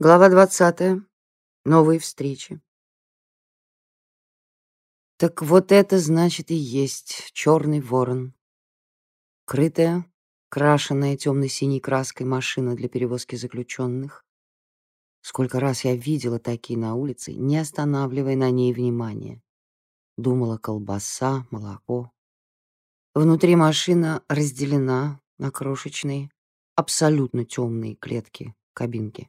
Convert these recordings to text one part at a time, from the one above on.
Глава 20. Новые встречи. Так вот это значит и есть черный ворон. Крытая, крашенная темно-синей краской машина для перевозки заключенных. Сколько раз я видела такие на улице, не останавливая на ней внимания. Думала колбаса, молоко. Внутри машина разделена на крошечные, абсолютно темные клетки, кабинки.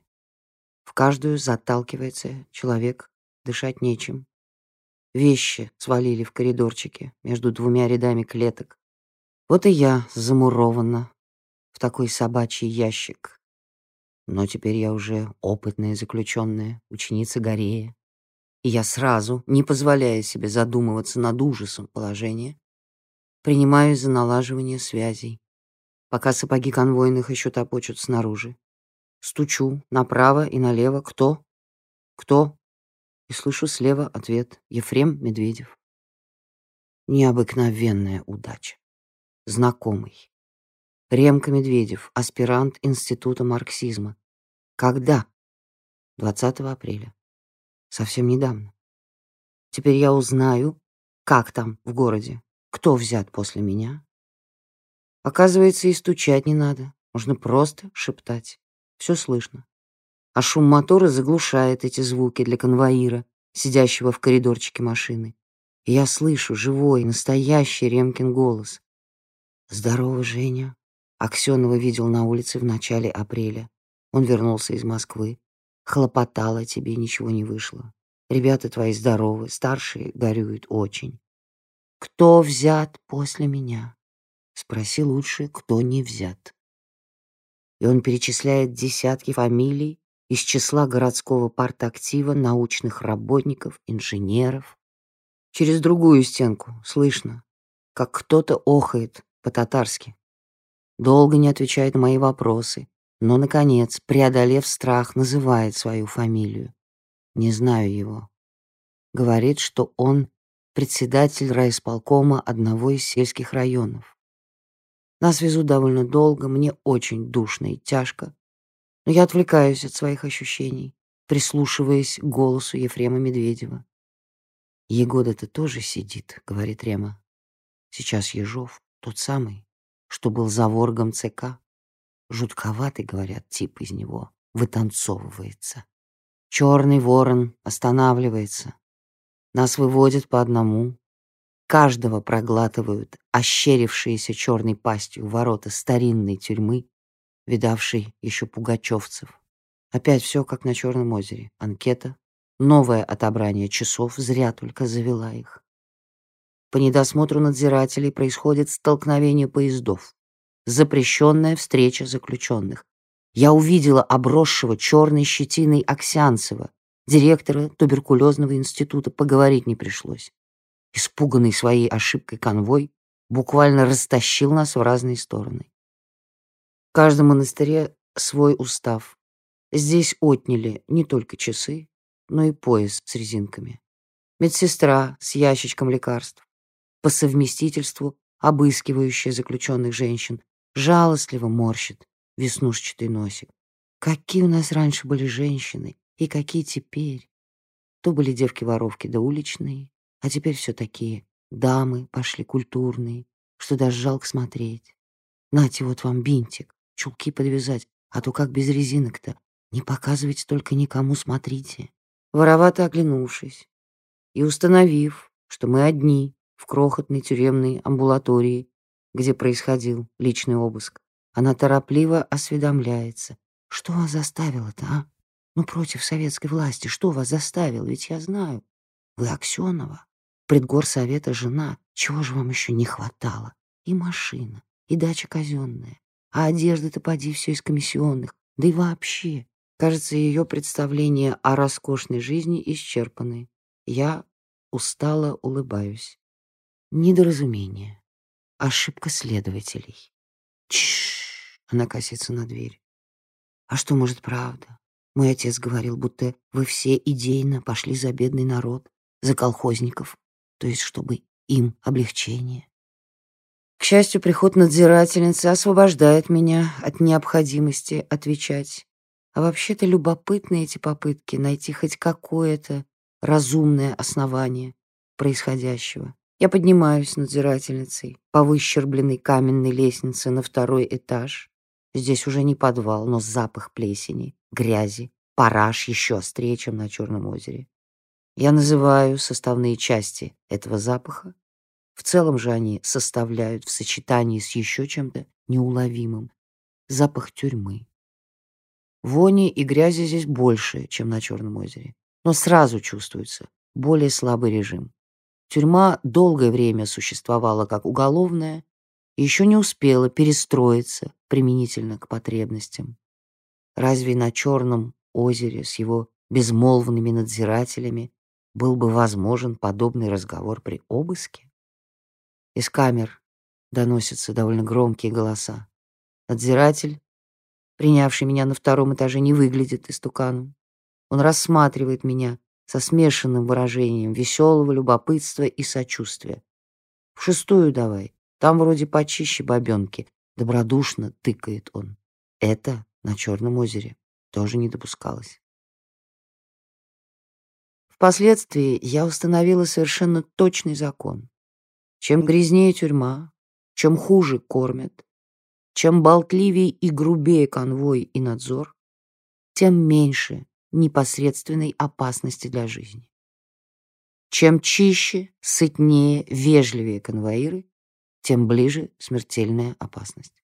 В каждую заталкивается человек, дышать нечем. Вещи свалили в коридорчике между двумя рядами клеток. Вот и я замурована в такой собачий ящик. Но теперь я уже опытная заключенная, ученица Горея. И я сразу, не позволяя себе задумываться над ужасом положения, принимаюсь за налаживание связей, пока сапоги конвойных еще топочут снаружи. Стучу направо и налево. Кто? Кто? И слышу слева ответ. Ефрем Медведев. Необыкновенная удача. Знакомый. Ремка Медведев, аспирант Института марксизма. Когда? 20 апреля. Совсем недавно. Теперь я узнаю, как там в городе, кто взят после меня. Оказывается, и стучать не надо, можно просто шептать. Все слышно. А шум мотора заглушает эти звуки для конвоира, сидящего в коридорчике машины. И я слышу живой, настоящий Ремкин голос. «Здорово, Женя». Аксенова видел на улице в начале апреля. Он вернулся из Москвы. Хлопотал о тебе, ничего не вышло. Ребята твои здоровы, старшие горюют очень. Кто взят после меня? Спроси лучше, кто не взят и он перечисляет десятки фамилий из числа городского партактива, научных работников, инженеров. Через другую стенку слышно, как кто-то охает по-татарски. Долго не отвечает на мои вопросы, но, наконец, преодолев страх, называет свою фамилию. Не знаю его. Говорит, что он председатель райисполкома одного из сельских районов. Нас везут довольно долго, мне очень душно и тяжко. Но я отвлекаюсь от своих ощущений, прислушиваясь к голосу Ефрема Медведева. «Егода-то тоже сидит», — говорит Рема. «Сейчас Ежов, тот самый, что был за воргом ЦК. Жутковатый, говорят, тип из него, вытанцовывается. Черный ворон останавливается. Нас выводят по одному, Каждого проглатывают ощерившиеся черной пастью ворота старинной тюрьмы, видавшей еще пугачевцев. Опять все как на Черном озере. Анкета, новое отобрание часов, зря только завела их. По недосмотру надзирателей происходит столкновение поездов. Запрещенная встреча заключенных. Я увидела обросшего черной щетиной Аксянцева, директора туберкулезного института, поговорить не пришлось испуганный своей ошибкой конвой, буквально растащил нас в разные стороны. В каждом монастыре свой устав. Здесь отняли не только часы, но и пояс с резинками. Медсестра с ящичком лекарств. По совместительству обыскивающая заключенных женщин, жалостливо морщит веснушчатый носик. Какие у нас раньше были женщины, и какие теперь. То были девки-воровки да уличные, а теперь все такие дамы пошли культурные, что даже жалко смотреть. Нате вот вам бинтик, чулки подвязать, а то как без резинок-то? Не показывайте только никому, смотрите. Воровато оглянувшись и установив, что мы одни в крохотной тюремной амбулатории, где происходил личный обыск, она торопливо осведомляется. Что вас заставило-то, а? Ну, против советской власти, что вас заставило? Ведь я знаю, вы Аксенова предгорсовета жена. Чего же вам еще не хватало? И машина, и дача казенная. А одежда-то поди все из комиссионных. Да и вообще, кажется, ее представления о роскошной жизни исчерпаны. Я устало улыбаюсь. Недоразумение. Ошибка следователей. Чш! Она косится на дверь. А что, может, правда? Мой отец говорил, будто вы все идейно пошли за бедный народ, за колхозников, то есть чтобы им облегчение. К счастью, приход надзирательницы освобождает меня от необходимости отвечать. А вообще-то любопытны эти попытки найти хоть какое-то разумное основание происходящего. Я поднимаюсь надзирательницей по выщербленной каменной лестнице на второй этаж. Здесь уже не подвал, но запах плесени, грязи, параж еще острее, чем на Черном озере. Я называю составные части этого запаха. В целом же они составляют в сочетании с еще чем-то неуловимым запах тюрьмы. Вони и грязи здесь больше, чем на Черном озере, но сразу чувствуется более слабый режим. Тюрьма долгое время существовала как уголовная еще не успела перестроиться применительно к потребностям. Разве на Черном озере с его безмолвными надзирателями был бы возможен подобный разговор при обыске? Из камер доносятся довольно громкие голоса. Надзиратель, принявший меня на втором этаже, не выглядит истуканом. Он рассматривает меня со смешанным выражением веселого любопытства и сочувствия. «В шестую давай, там вроде почище бабенки», — добродушно тыкает он. Это на Черном озере тоже не допускалось. Впоследствии я установила совершенно точный закон. Чем грязнее тюрьма, чем хуже кормят, чем болтливее и грубее конвой и надзор, тем меньше непосредственной опасности для жизни. Чем чище, сытнее, вежливее конвоиры, тем ближе смертельная опасность.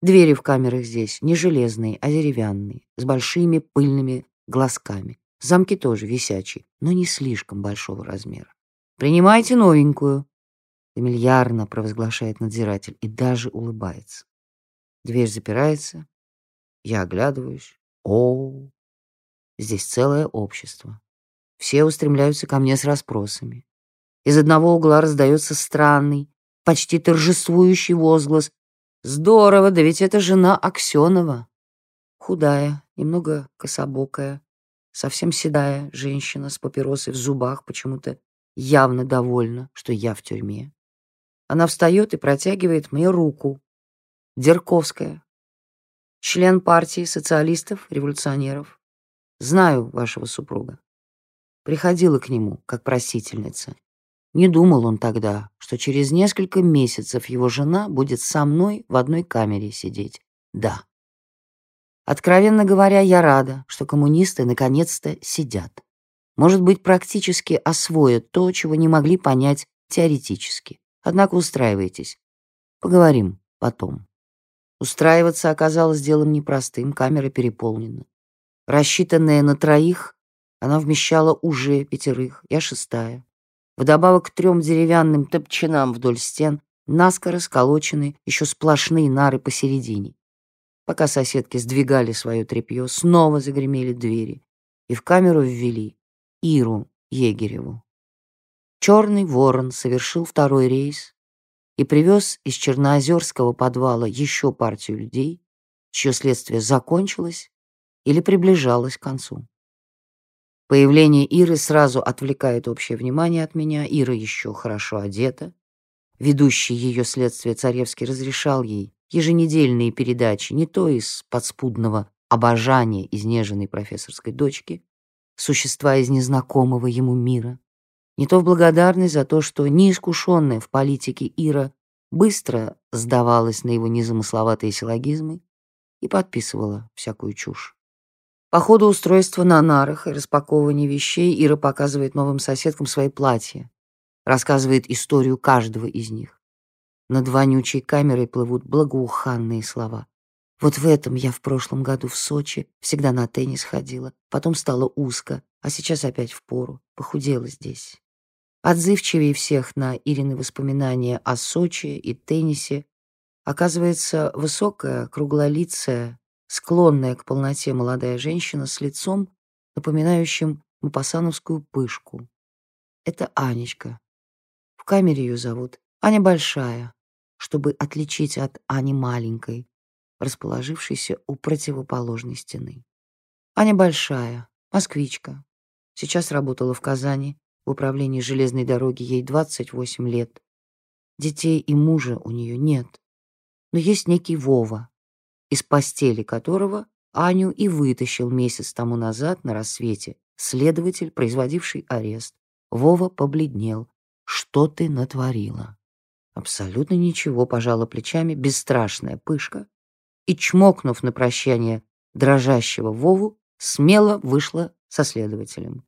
Двери в камерах здесь не железные, а деревянные, с большими пыльными глазками. Замки тоже висячие, но не слишком большого размера. «Принимайте новенькую», — фамильярно провозглашает надзиратель и даже улыбается. Дверь запирается. Я оглядываюсь. О, Здесь целое общество. Все устремляются ко мне с расспросами. Из одного угла раздается странный, почти торжествующий возглас. «Здорово, да ведь это жена Аксенова!» Худая, немного кособокая, совсем седая женщина с папиросой в зубах почему-то явно довольна, что я в тюрьме. Она встает и протягивает мне руку. Дерковская, член партии социалистов-революционеров. Знаю вашего супруга. Приходила к нему, как просительница. Не думал он тогда, что через несколько месяцев его жена будет со мной в одной камере сидеть. Да. Откровенно говоря, я рада, что коммунисты наконец-то сидят. Может быть, практически освоят то, чего не могли понять теоретически. Однако устраивайтесь. Поговорим потом. Устраиваться оказалось делом непростым, камера переполнена. Рассчитанная на троих, она вмещала уже пятерых, я шестая. Вдобавок к трем деревянным топчинам вдоль стен наскоро сколочены еще сплошные нары посередине. Пока соседки сдвигали свое тряпье, снова загремели двери, и в камеру ввели Иру Егереву. Черный ворон совершил второй рейс и привез из Черноозерского подвала еще партию людей, чье следствие закончилось или приближалась к концу. Появление Иры сразу отвлекает общее внимание от меня. Ира еще хорошо одета. Ведущий ее следствие Царевский разрешал ей еженедельные передачи не то из подспудного обожания изнеженной профессорской дочки, существа из незнакомого ему мира, не то в благодарность за то, что неискушенная в политике Ира быстро сдавалась на его незамысловатые силлогизмы и подписывала всякую чушь. По ходу устройства на нарах и распаковывания вещей Ира показывает новым соседкам свои платья, рассказывает историю каждого из них. Над вонючей камерой плывут благоуханные слова. Вот в этом я в прошлом году в Сочи всегда на теннис ходила, потом стало узко, а сейчас опять в пору, похудела здесь. Отзывчивее всех на Ирины воспоминания о Сочи и теннисе оказывается высокая, круглолицая, склонная к полноте молодая женщина с лицом, напоминающим мапасановскую пышку. Это Анечка. В камере ее зовут Аня Большая, чтобы отличить от Ани Маленькой, расположившейся у противоположной стены. Аня Большая, москвичка. Сейчас работала в Казани, в управлении железной дороги ей 28 лет. Детей и мужа у нее нет. Но есть некий Вова, из постели которого Аню и вытащил месяц тому назад на рассвете следователь, производивший арест. Вова побледнел. «Что ты натворила?» Абсолютно ничего, пожала плечами бесстрашная пышка и, чмокнув на прощание дрожащего Вову, смело вышла со следователем.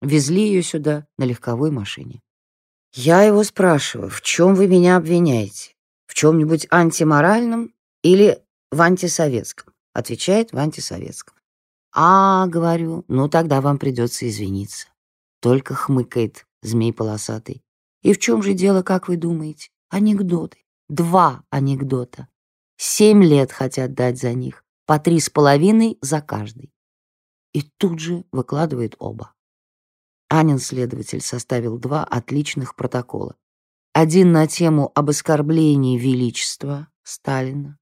Везли ее сюда на легковой машине. Я его спрашиваю, в чем вы меня обвиняете? В чем-нибудь антиморальном или в антисоветском? Отвечает в антисоветском. А, говорю, ну тогда вам придется извиниться. Только хмыкает змей полосатый. И в чем же дело, как вы думаете? Анекдоты. Два анекдота. Семь лет хотят дать за них. По три с половиной за каждый. И тут же выкладывает оба. Анин следователь составил два отличных протокола. Один на тему об оскорблении величества Сталина,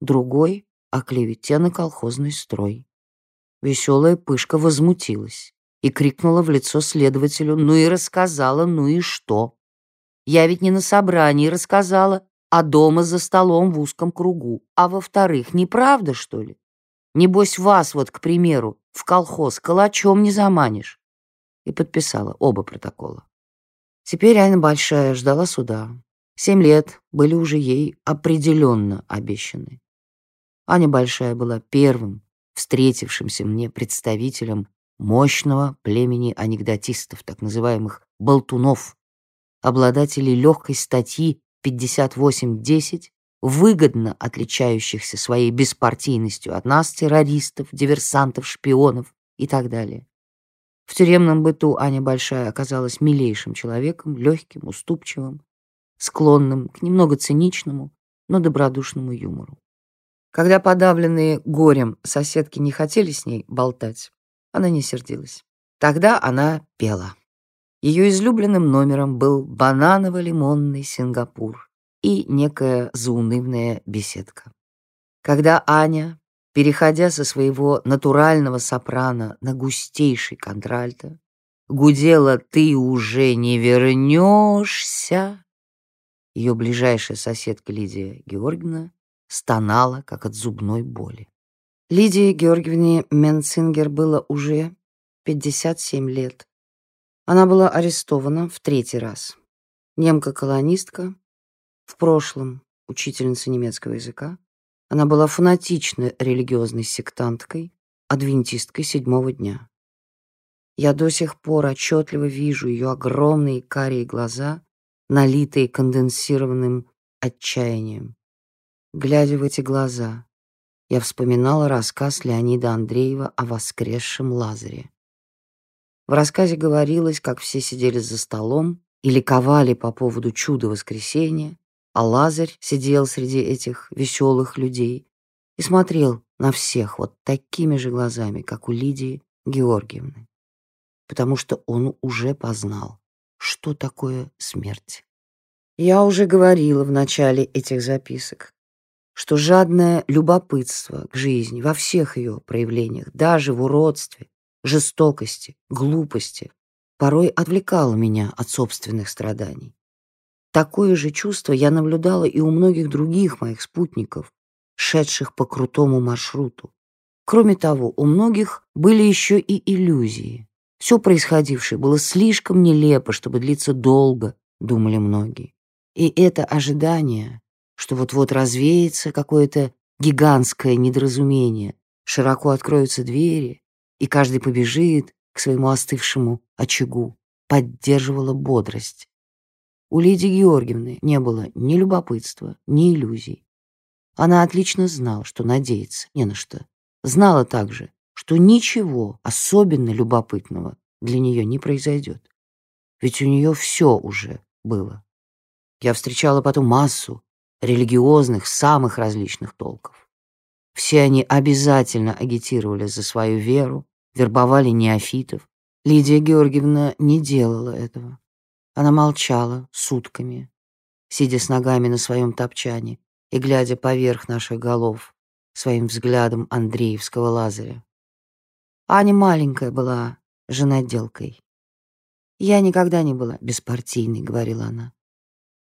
другой — о клевете на колхозный строй. Веселая пышка возмутилась и крикнула в лицо следователю, ну и рассказала, ну и что? Я ведь не на собрании рассказала, а дома за столом в узком кругу. А во-вторых, неправда, что ли? Небось, вас вот, к примеру, в колхоз калачом не заманишь. И подписала оба протокола. Теперь Айна Большая ждала суда. Семь лет были уже ей определенно обещаны. Аня Большая была первым встретившимся мне представителем мощного племени анекдотистов, так называемых болтунов, обладателей легкой статьи 58.10, выгодно отличающихся своей беспартийностью от нас, террористов, диверсантов, шпионов и так далее. В тюремном быту Аня Большая оказалась милейшим человеком, легким, уступчивым, склонным к немного циничному, но добродушному юмору. Когда подавленные горем соседки не хотели с ней болтать, она не сердилась. Тогда она пела. Ее излюбленным номером был бананово-лимонный Сингапур и некая заунывная беседка. Когда Аня, переходя со своего натурального сопрано на густейший контральто, гудела «Ты уже не вернешься», ее ближайшая соседка Лидия Георгиевна стонала, как от зубной боли. Лидии Георгиевне Менцингер было уже 57 лет. Она была арестована в третий раз. Немка-колонистка, в прошлом учительница немецкого языка. Она была фанатичной религиозной сектанткой, адвентисткой седьмого дня. Я до сих пор отчетливо вижу ее огромные карие глаза, налитые конденсированным отчаянием. Глядя в эти глаза, я вспоминала рассказ Леонида Андреева о воскресшем Лазаре. В рассказе говорилось, как все сидели за столом и ликовали по поводу чуда воскресения, а Лазарь сидел среди этих веселых людей и смотрел на всех вот такими же глазами, как у Лидии Георгиевны, потому что он уже познал, что такое смерть. Я уже говорила в начале этих записок, что жадное любопытство к жизни во всех ее проявлениях, даже в уродстве, жестокости, глупости, порой отвлекало меня от собственных страданий. Такое же чувство я наблюдала и у многих других моих спутников, шедших по крутому маршруту. Кроме того, у многих были еще и иллюзии. Все происходившее было слишком нелепо, чтобы длиться долго, думали многие. И это ожидание, что вот-вот развеется какое-то гигантское недоразумение, широко откроются двери, и каждый побежит к своему остывшему очагу, поддерживала бодрость. У Лидии Георгиевны не было ни любопытства, ни иллюзий. Она отлично знала, что надеяться не на что. Знала также, что ничего особенно любопытного для нее не произойдет. Ведь у нее все уже было. Я встречала потом массу религиозных самых различных толков. Все они обязательно агитировали за свою веру, вербовали неофитов. Лидия Георгиевна не делала этого. Она молчала сутками, сидя с ногами на своем топчане и глядя поверх наших голов своим взглядом Андреевского Лазаря. Аня маленькая была женоделкой. «Я никогда не была беспартийной», — говорила она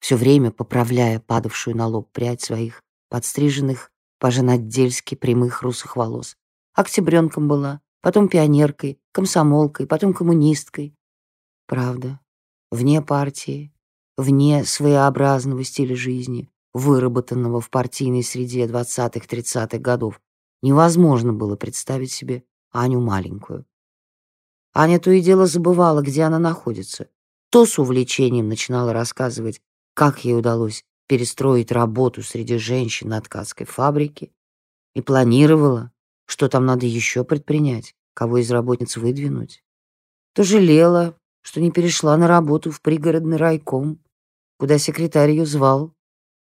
все время поправляя падавшую на лоб прядь своих подстриженных по-женотдельски прямых русых волос. октябренком была, потом пионеркой, комсомолкой, потом коммунисткой. Правда, вне партии, вне своеобразного стиля жизни, выработанного в партийной среде 20-30-х годов, невозможно было представить себе Аню маленькую. Аня то и дело забывала, где она находится. То с увлечением начинала рассказывать, как ей удалось перестроить работу среди женщин на ткацкой фабрике, и планировала, что там надо еще предпринять, кого из работниц выдвинуть. То жалела, что не перешла на работу в пригородный райком, куда секретарь ее звал,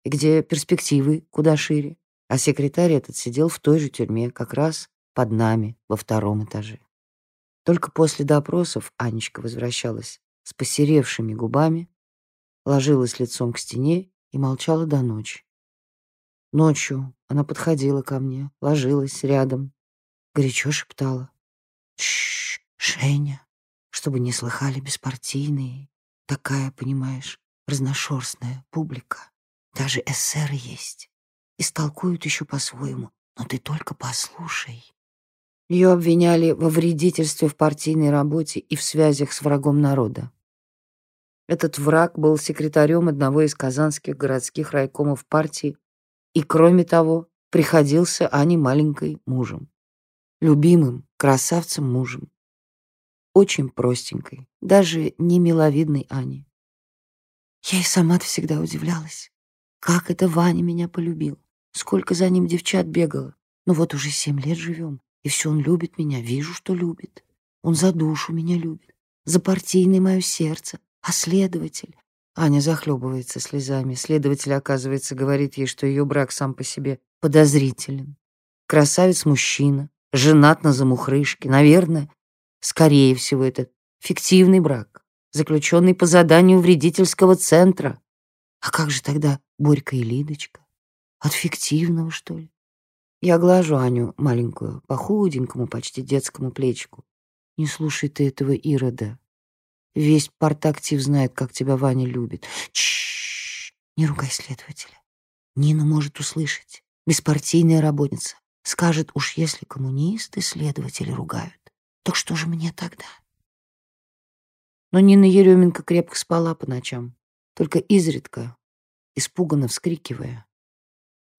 и где перспективы куда шире. А секретарь этот сидел в той же тюрьме, как раз под нами, во втором этаже. Только после допросов Анечка возвращалась с посеревшими губами, ложилась лицом к стене и молчала до ночи. Ночью она подходила ко мне, ложилась рядом, горячо шептала. «Тш, Женя, чтобы не слыхали беспартийные. Такая, понимаешь, разношерстная публика. Даже эсеры есть. Истолкуют еще по-своему, но ты только послушай». Ее обвиняли во вредительстве в партийной работе и в связях с врагом народа. Этот враг был секретарем одного из казанских городских райкомов партии и, кроме того, приходился Ане маленькой мужем. Любимым, красавцем мужем. Очень простенькой, даже не миловидной Ане. Я и сама-то всегда удивлялась, как это Ваня меня полюбил, сколько за ним девчат бегало. Ну вот уже семь лет живем, и все он любит меня, вижу, что любит. Он за душу меня любит, за партийное мое сердце, а следователь, Аня захлебывается слезами. Следователь, оказывается, говорит ей, что ее брак сам по себе подозрителен. Красавец-мужчина, женат на замухрышке. Наверное, скорее всего, это фиктивный брак, заключенный по заданию вредительского центра. А как же тогда Борька и Лидочка? От фиктивного, что ли? Я глажу Аню маленькую, по худенькому, почти детскому плечику. Не слушай ты этого Ирода. Весь партактив знает, как тебя Ваня любит. Чш, не ругай следователя. Нина может услышать. Беспартийная работница. Скажет, уж если коммунисты следователи ругают, так что же мне тогда? Но Нина Еременко крепко спала по ночам, только изредка, испуганно вскрикивая.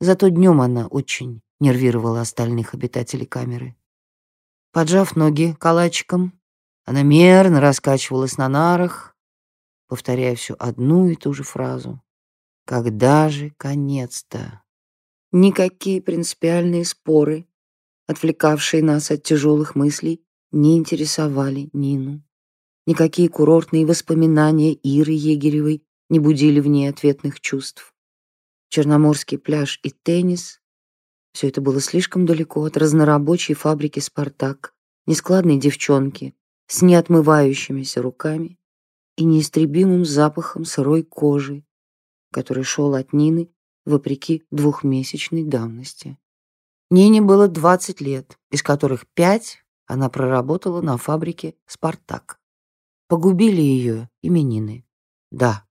Зато днем она очень нервировала остальных обитателей камеры. Поджав ноги калачиком, она мерно раскачивалась на нарах, повторяя всю одну и ту же фразу. «Когда же конец-то?» Никакие принципиальные споры, отвлекавшие нас от тяжелых мыслей, не интересовали Нину. Никакие курортные воспоминания Иры Егеревой не будили в ней ответных чувств. Черноморский пляж и теннис — все это было слишком далеко от разнорабочей фабрики «Спартак», нескладной девчонки, с неотмывающимися руками и неистребимым запахом сырой кожи, который шел от Нины вопреки двухмесячной давности. Нине было 20 лет, из которых пять она проработала на фабрике «Спартак». Погубили ее именины. Да,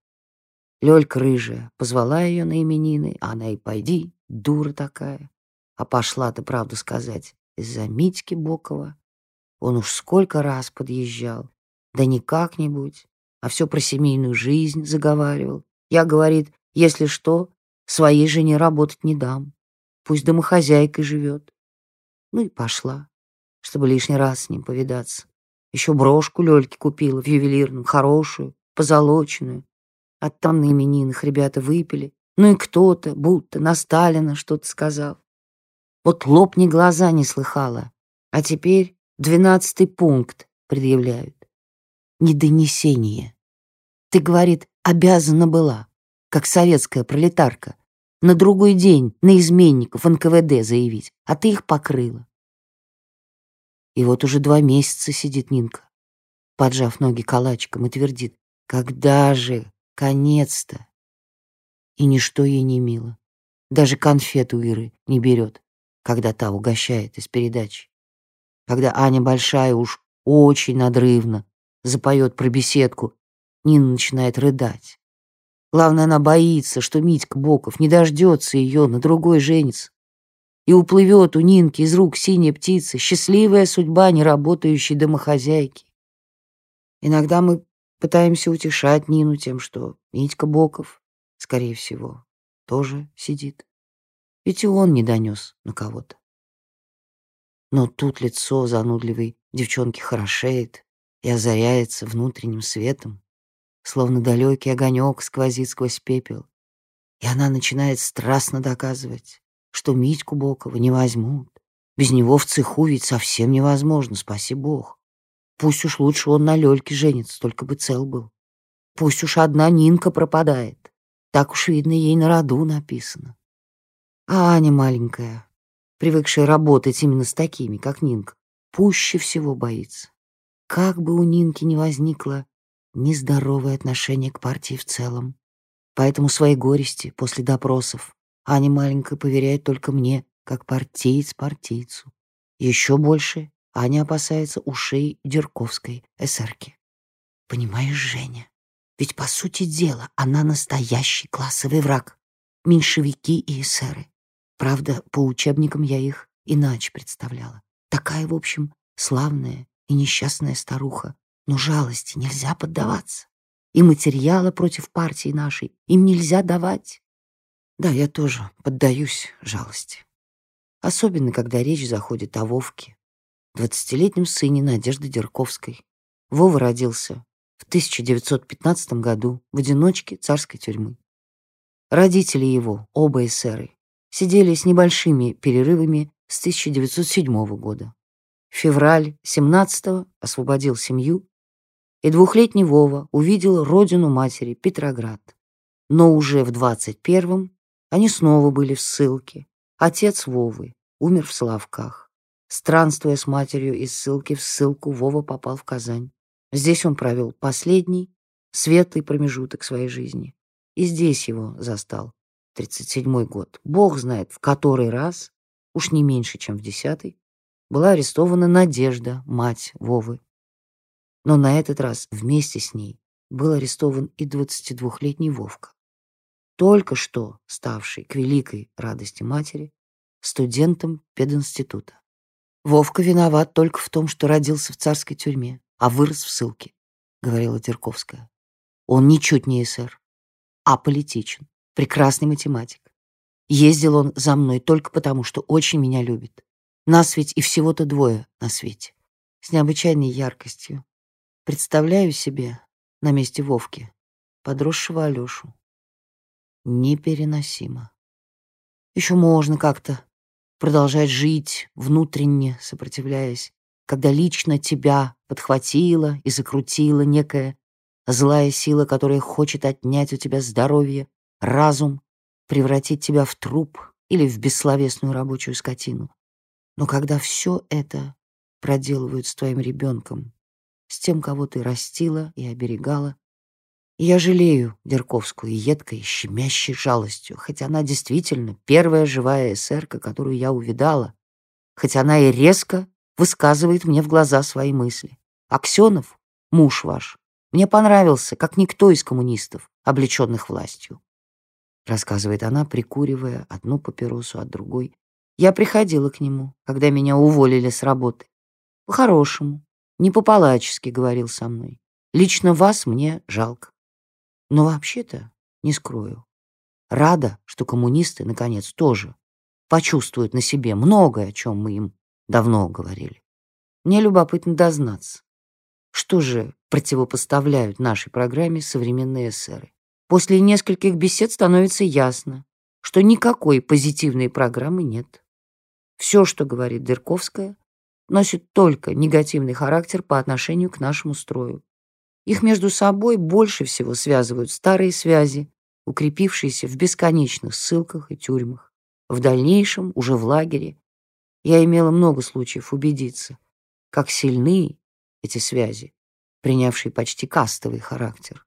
Лёлька рыжая позвала ее на именины, а она и пойди, дура такая. А пошла-то, правду сказать, из-за Митьки Бокова. Он уж сколько раз подъезжал. Да не как-нибудь, а все про семейную жизнь заговаривал. Я, говорит, если что, своей жене работать не дам. Пусть домохозяйкой живет. Ну и пошла, чтобы лишний раз с ним повидаться. Еще брошку Лёльке купила в ювелирном, хорошую, позолоченную. А там на именинах ребята выпили. Ну и кто-то, будто на Сталина что-то сказал. Вот лопни глаза не слыхала. А теперь Двенадцатый пункт предъявляют. Недонесение. Ты, говорит, обязана была, как советская пролетарка, на другой день на изменников НКВД заявить, а ты их покрыла. И вот уже два месяца сидит Нинка, поджав ноги калачиком и твердит, когда же, конец-то? И ничто ей не мило. Даже конфету Иры не берет, когда та угощает из передачи когда Аня большая уж очень надрывно запоет про беседку, Нина начинает рыдать. Главное, она боится, что Митька Боков не дождется ее, на другой женится. и уплывет у Нинки из рук синяя птица, счастливая судьба неработающей домохозяйки. Иногда мы пытаемся утешать Нину тем, что Митька Боков, скорее всего, тоже сидит. Ведь и он не донес на кого-то. Но тут лицо занудливой девчонки хорошеет и озаряется внутренним светом, словно далекий огонек сквозит сквозь пепел. И она начинает страстно доказывать, что Митьку Бокова не возьмут. Без него в цеху ведь совсем невозможно, спаси бог. Пусть уж лучше он на Лёльке женится, только бы цел был. Пусть уж одна Нинка пропадает. Так уж, видно, ей на роду написано. А Аня маленькая, привыкшая работать именно с такими, как Нинка, пуще всего боится. Как бы у Нинки не возникло нездоровое отношение к партии в целом. Поэтому свои горести после допросов Аня маленькая поверяет только мне, как партиец партийцу. Еще больше Аня опасается ушей Дерковской эсерки. Понимаешь, Женя, ведь по сути дела она настоящий классовый враг. Меньшевики и эсеры. Правда, по учебникам я их иначе представляла. Такая, в общем, славная и несчастная старуха. Но жалости нельзя поддаваться. И материала против партии нашей им нельзя давать. Да, я тоже поддаюсь жалости. Особенно, когда речь заходит о Вовке, двадцатилетнем сыне Надежды Дерковской. Вова родился в 1915 году в одиночке царской тюрьмы. Родители его, оба эсеры, сидели с небольшими перерывами с 1907 года. Февраль 17-го освободил семью, и двухлетний Вова увидел родину матери Петроград. Но уже в 21-м они снова были в ссылке. Отец Вовы умер в Соловках. Странствуя с матерью из ссылки в ссылку, Вова попал в Казань. Здесь он провел последний, светлый промежуток своей жизни. И здесь его застал 37 год, бог знает, в который раз, уж не меньше, чем в десятый, была арестована Надежда, мать Вовы. Но на этот раз вместе с ней был арестован и 22-летний Вовка, только что ставший к великой радости матери студентом пединститута. Вовка виноват только в том, что родился в царской тюрьме, а вырос в ссылке, говорила Терковская. Он ничуть не эсер, а политичен прекрасный математик. Ездил он за мной только потому, что очень меня любит. Нас ведь и всего-то двое на свете. С необычайной яркостью. Представляю себе на месте Вовки подросшего Алёшу. Непереносимо. Еще можно как-то продолжать жить, внутренне сопротивляясь, когда лично тебя подхватила и закрутила некая злая сила, которая хочет отнять у тебя здоровье, разум, превратить тебя в труп или в бессловесную рабочую скотину. Но когда все это проделывают с твоим ребенком, с тем, кого ты растила и оберегала, я жалею Дерковскую едкой, щемящей жалостью, хоть она действительно первая живая эсерка, которую я увидала, хоть она и резко высказывает мне в глаза свои мысли. Аксенов, муж ваш, мне понравился, как никто из коммунистов, облеченных властью рассказывает она, прикуривая одну папиросу от другой. Я приходила к нему, когда меня уволили с работы. По-хорошему, не по-палачески говорил со мной. Лично вас мне жалко. Но вообще-то, не скрою, рада, что коммунисты, наконец, тоже почувствуют на себе многое, о чем мы им давно говорили. Мне любопытно дознаться, что же противопоставляют нашей программе современные эсеры. После нескольких бесед становится ясно, что никакой позитивной программы нет. Все, что говорит Дырковская, носит только негативный характер по отношению к нашему строю. Их между собой больше всего связывают старые связи, укрепившиеся в бесконечных ссылках и тюрьмах. В дальнейшем, уже в лагере, я имела много случаев убедиться, как сильны эти связи, принявшие почти кастовый характер.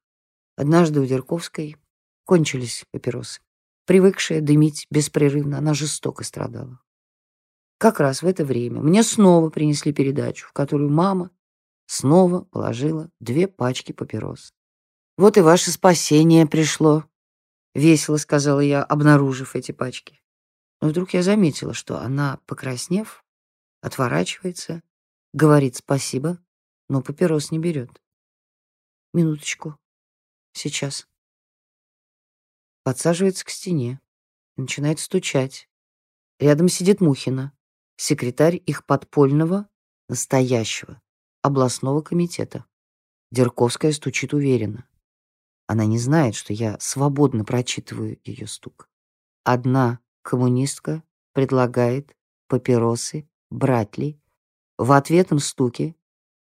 Однажды у Дерковской кончились папиросы. Привыкшая дымить беспрерывно, она жестоко страдала. Как раз в это время мне снова принесли передачу, в которую мама снова положила две пачки папирос. «Вот и ваше спасение пришло», — весело сказала я, обнаружив эти пачки. Но вдруг я заметила, что она, покраснев, отворачивается, говорит спасибо, но папирос не берет. Минуточку. Сейчас. Подсаживается к стене начинает стучать. Рядом сидит Мухина, секретарь их подпольного, настоящего, областного комитета. Дерковская стучит уверенно. Она не знает, что я свободно прочитываю ее стук. Одна коммунистка предлагает папиросы брать ли. В ответном стуке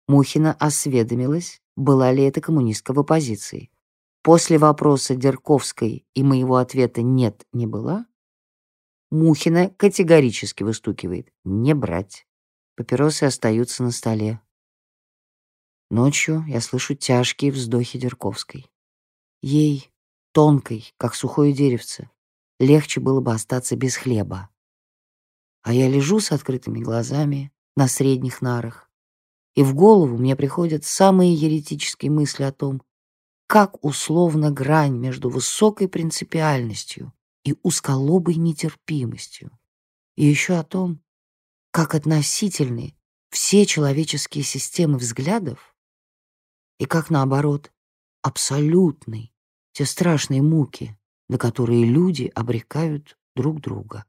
Мухина осведомилась, была ли это коммунистка в оппозиции. После вопроса Дерковской и моего ответа «нет, не была», Мухина категорически выстукивает «не брать». Папиросы остаются на столе. Ночью я слышу тяжкие вздохи Дерковской. Ей, тонкой, как сухое деревце, легче было бы остаться без хлеба. А я лежу с открытыми глазами на средних нарах, и в голову мне приходят самые еретические мысли о том, как условна грань между высокой принципиальностью и узколобой нетерпимостью, и еще о том, как относительны все человеческие системы взглядов и как, наоборот, абсолютны те страшные муки, на которые люди обрекают друг друга.